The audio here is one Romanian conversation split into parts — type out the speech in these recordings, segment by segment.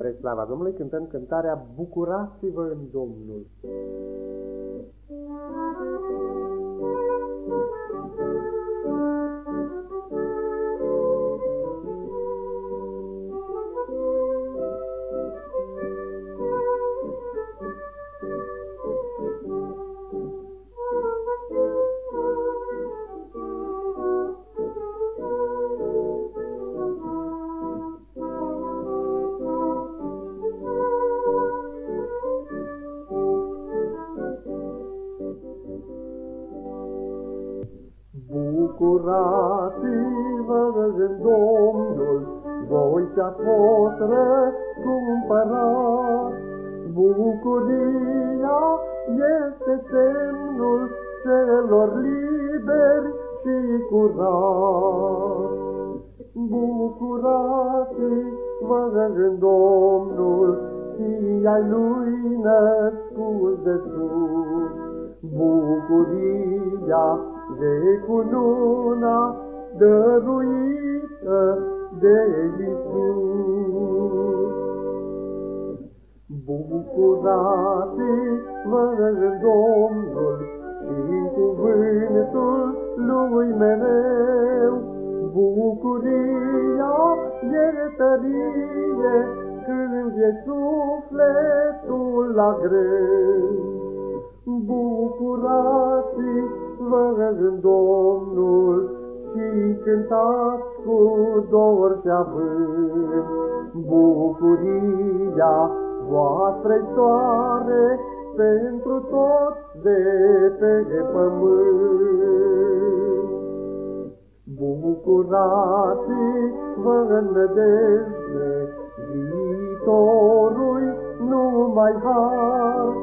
Spre slava Domnului cântăm cântarea Bucurați-vă în Domnul. Bucurați-vă în Domnul, voi ce-ați fost răscumpărat. Bucuria este semnul celor liberi și curați. Bucurați-vă în Domnul și ai lui născut de sus. Bucuria de cununa dăruită de Iisus. Bucurați-vă Domnul și cuvântul Lui mereu. Bucuria e tărie când e sufletul la greu. Bucurați vă în Domnul și cântați cu dor și avânt. Bucuria voastră soare pentru toți de pe pământ. Bucurați-vă în nădejde, viitorul numai har,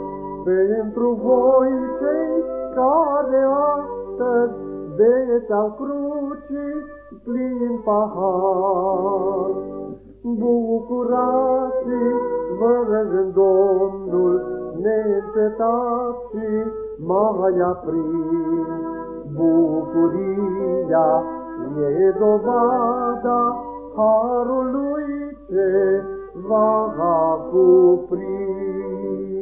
pentru voi cei care astăzi beți al crucii plin pahar. Bucurați-vă în Domnul neîncetat și mai aprins. Bucuria e dovada harului ce va cuprins.